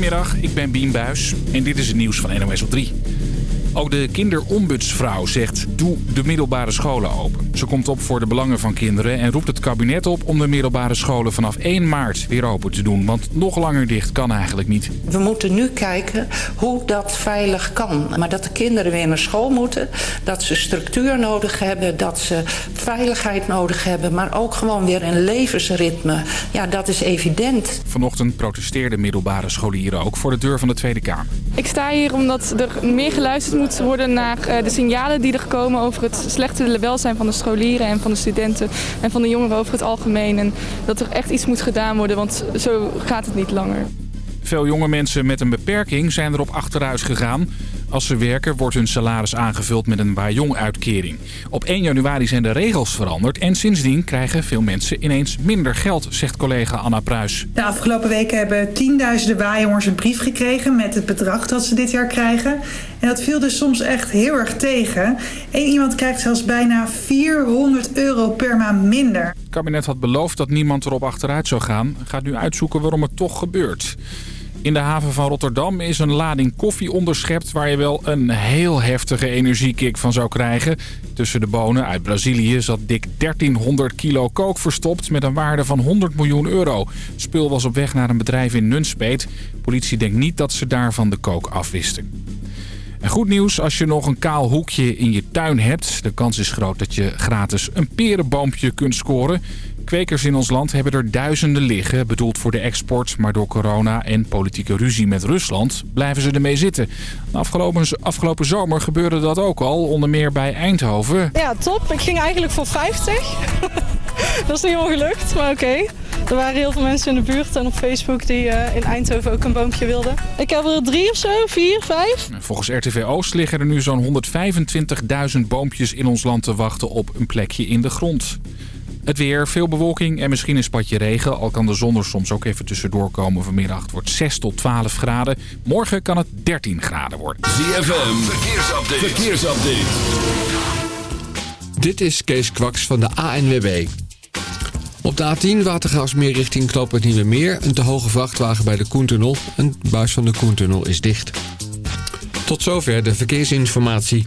Goedemiddag, ik ben Bien Buis en dit is het nieuws van NOS op 3. Ook de kinderombudsvrouw zegt doe de middelbare scholen open. Ze komt op voor de belangen van kinderen en roept het kabinet op om de middelbare scholen vanaf 1 maart weer open te doen. Want nog langer dicht kan eigenlijk niet. We moeten nu kijken hoe dat veilig kan. Maar dat de kinderen weer naar school moeten, dat ze structuur nodig hebben, dat ze veiligheid nodig hebben, maar ook gewoon weer een levensritme. Ja, dat is evident. Vanochtend protesteerden middelbare scholieren ook voor de deur van de Tweede Kamer. Ik sta hier omdat er meer geluisterd moet worden naar eh, de signalen die er komen over het slechte welzijn van de scholieren en van de studenten en van de jongeren over het algemeen. En dat er echt iets moet gedaan worden, want zo gaat het niet langer. Veel jonge mensen met een beperking zijn erop achteruit gegaan. Als ze werken wordt hun salaris aangevuld met een Wajong-uitkering. Op 1 januari zijn de regels veranderd en sindsdien krijgen veel mensen ineens minder geld, zegt collega Anna Pruis. De afgelopen weken hebben tienduizenden Wajongers een brief gekregen met het bedrag dat ze dit jaar krijgen. En dat viel dus soms echt heel erg tegen. Eén iemand krijgt zelfs bijna 400 euro per maand minder. Het kabinet had beloofd dat niemand erop achteruit zou gaan. Gaat nu uitzoeken waarom het toch gebeurt. In de haven van Rotterdam is een lading koffie onderschept... waar je wel een heel heftige energiekick van zou krijgen. Tussen de bonen uit Brazilië zat dik 1300 kilo kook verstopt... met een waarde van 100 miljoen euro. Het spul was op weg naar een bedrijf in Nunspeet. Politie denkt niet dat ze daarvan de kook afwisten. En goed nieuws als je nog een kaal hoekje in je tuin hebt. De kans is groot dat je gratis een perenboompje kunt scoren. Kwekers in ons land hebben er duizenden liggen, bedoeld voor de export. Maar door corona en politieke ruzie met Rusland blijven ze ermee zitten. Afgelopen, afgelopen zomer gebeurde dat ook al, onder meer bij Eindhoven. Ja, top. Ik ging eigenlijk voor 50. dat is niet helemaal gelukt, maar oké. Er waren heel veel mensen in de buurt en op Facebook die uh, in Eindhoven ook een boompje wilden. Ik heb er drie of zo, vier, vijf. Volgens RTV Oost liggen er nu zo'n 125.000 boompjes in ons land te wachten op een plekje in de grond. Het weer, veel bewolking en misschien een spatje regen. Al kan de zon er soms ook even tussendoor komen. Vanmiddag het wordt 6 tot 12 graden. Morgen kan het 13 graden worden. ZFM, verkeersupdate. verkeersupdate. Dit is Kees Kwaks van de ANWB. Op de A10 Watergraafsmeer richting Knoop het Nieuwe Meer. Een te hoge vrachtwagen bij de Koentunnel. Een buis van de Koentunnel is dicht. Tot zover de verkeersinformatie.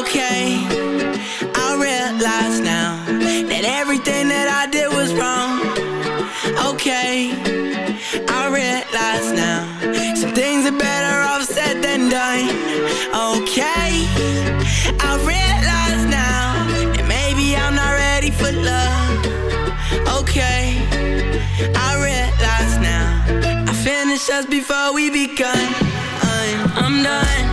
okay I realize now That everything that I did was wrong. Okay I realize now Some things are better off said than done. Okay I realize now That maybe I'm not ready for love. Okay I realize now I finished us before we begun. I'm done.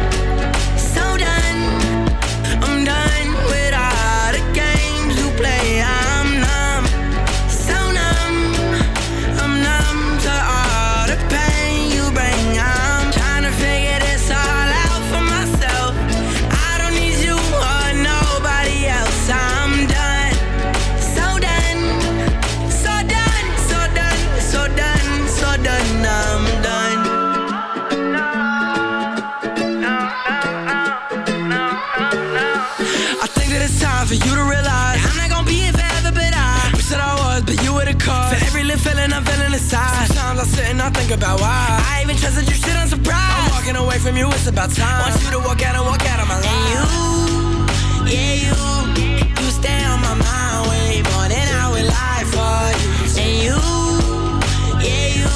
think about why. I even trusted you, shit, on surprise. I'm walking away from you, it's about time. Want you to walk out and walk out of my life and you, yeah, you You stay on my mind. Way more than I would lie for you. And you, yeah, you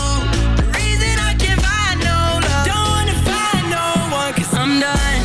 The reason I can't find no love. Don't wanna find no one i I'm done.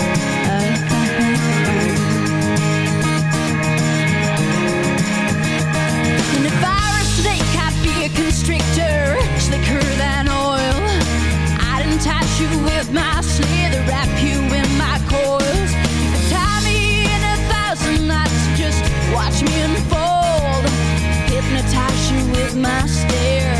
you with my wrap you in my coils. Tie me in a thousand knots, just watch me unfold. Hypnotize you with my stare.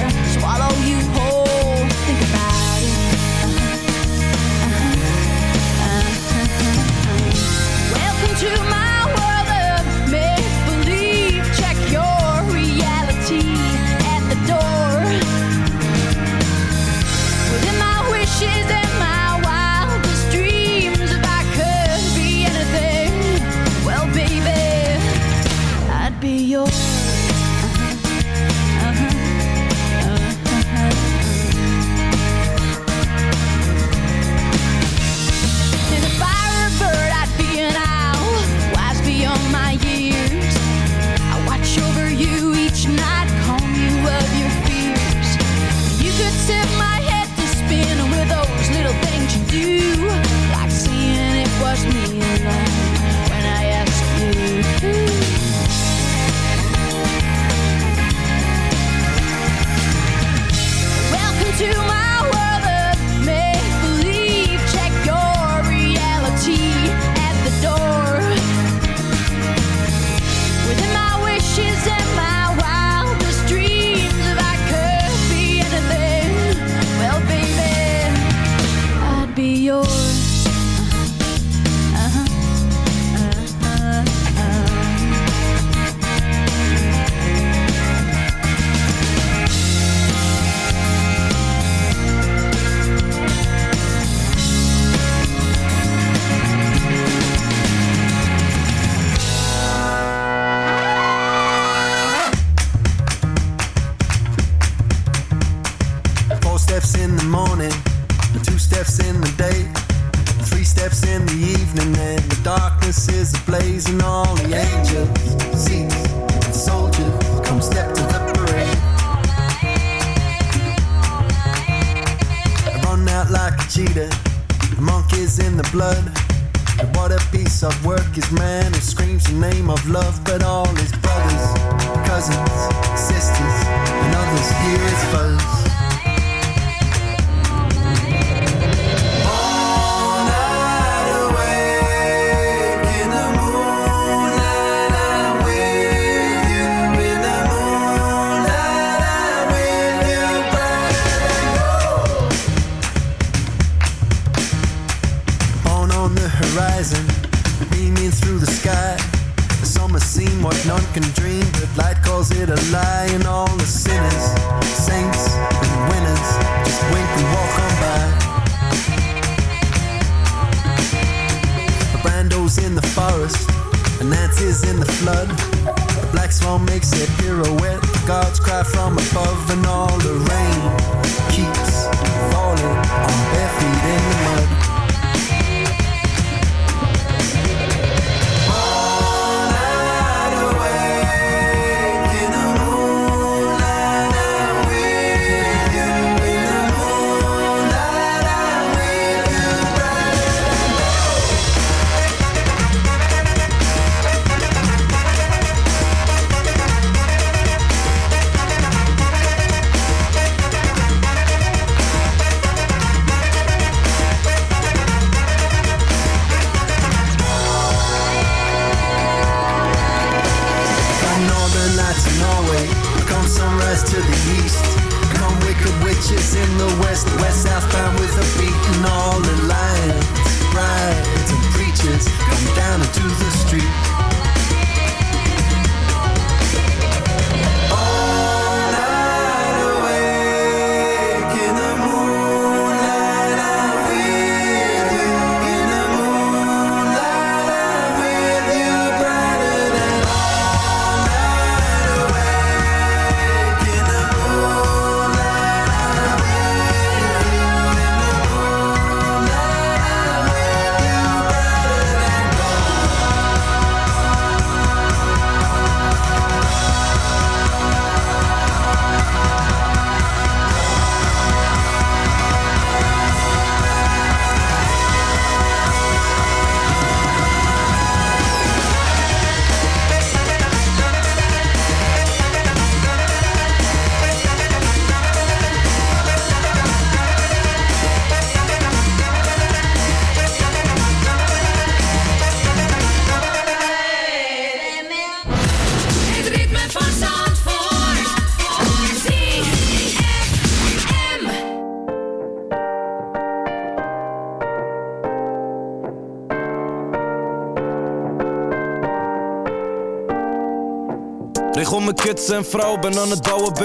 Mijn kids en vrouw, ben aan het bouwen, B.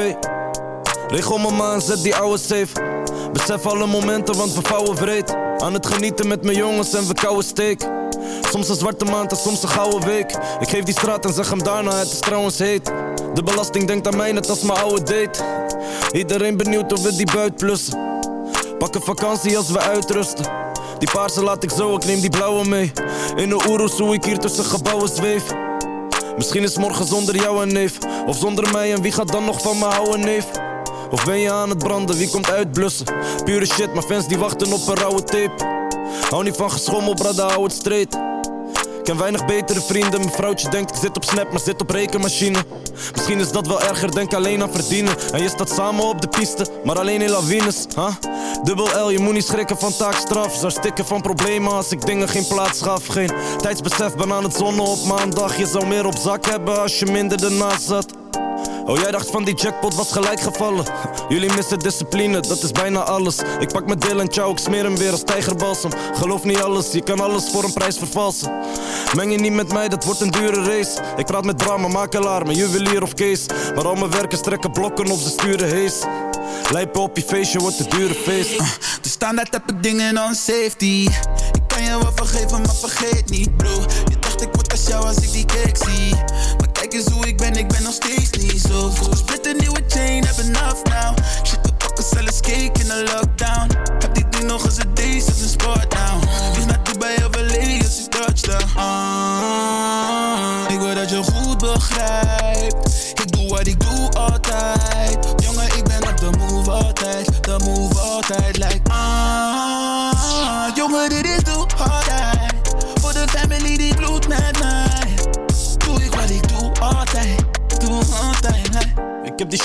Regel mijn maan, zet die ouwe safe. Besef alle momenten, want we vouwen vreed. Aan het genieten met mijn jongens en we kouwen steek. Soms een zwarte maand en soms een gouden week. Ik geef die straat en zeg hem daarna, het is trouwens heet. De belasting denkt aan mij net als mijn oude date. Iedereen benieuwd of we die buit plussen. Pakken vakantie als we uitrusten. Die paarse laat ik zo, ik neem die blauwe mee. In de Oeroes hoe ik hier tussen gebouwen zweef. Misschien is morgen zonder jou een neef. Of zonder mij en wie gaat dan nog van me houden neef? Of ben je aan het branden, wie komt uitblussen? Pure shit, maar fans die wachten op een rauwe tape. Hou niet van geschommel, brada, hou het straight. Ken weinig betere vrienden. Mijn vrouwtje denkt ik zit op snap, maar zit op rekenmachine. Misschien is dat wel erger, denk alleen aan verdienen. En je staat samen op de piste, maar alleen in lawines. Huh? Dubbel L, je moet niet schrikken van taakstraf. Zou stikken van problemen als ik dingen geen plaats gaf. Geen tijdsbesef, ben aan het zonnen op maandag. Je zou meer op zak hebben als je minder ernaast zat. Oh, jij dacht van die jackpot was gelijk gevallen. Jullie missen discipline, dat is bijna alles. Ik pak mijn deel en ciao, ik smeer hem weer als tijgerbalsem. Geloof niet alles, je kan alles voor een prijs vervalsen. Meng je niet met mij, dat wordt een dure race. Ik praat met drama, makelaar, mijn juwelier of kees. Maar al mijn werkers trekken blokken of ze sturen hees. Lijpen op je feestje, wordt een dure feest. De standaard heb ik dingen on safety. Ik kan je wel vergeven, maar vergeet niet, bro. Je dacht ik word als jou als ik die cake zie. Maar kijk eens hoe ik ben, ik ben nog steeds niet zo goed. Split een nieuwe chain, heb enough now. Shit, we pakken zelfs cake in de lockdown. Heb dit ding nog eens een days als een sport now.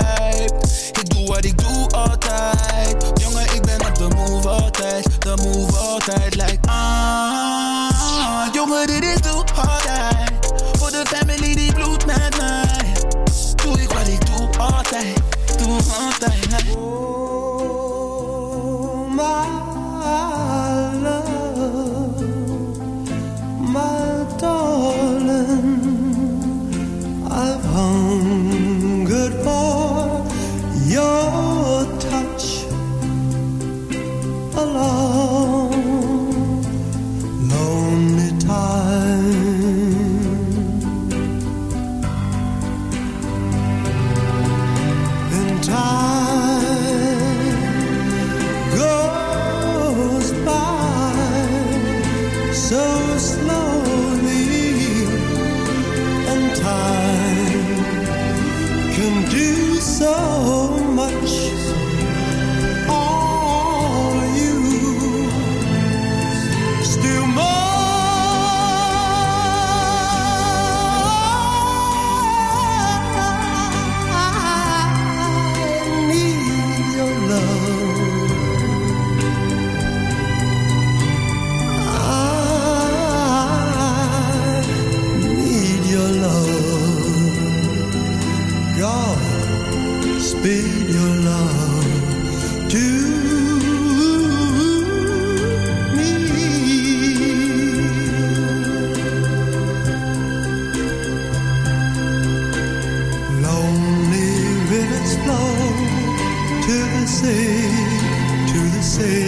life. say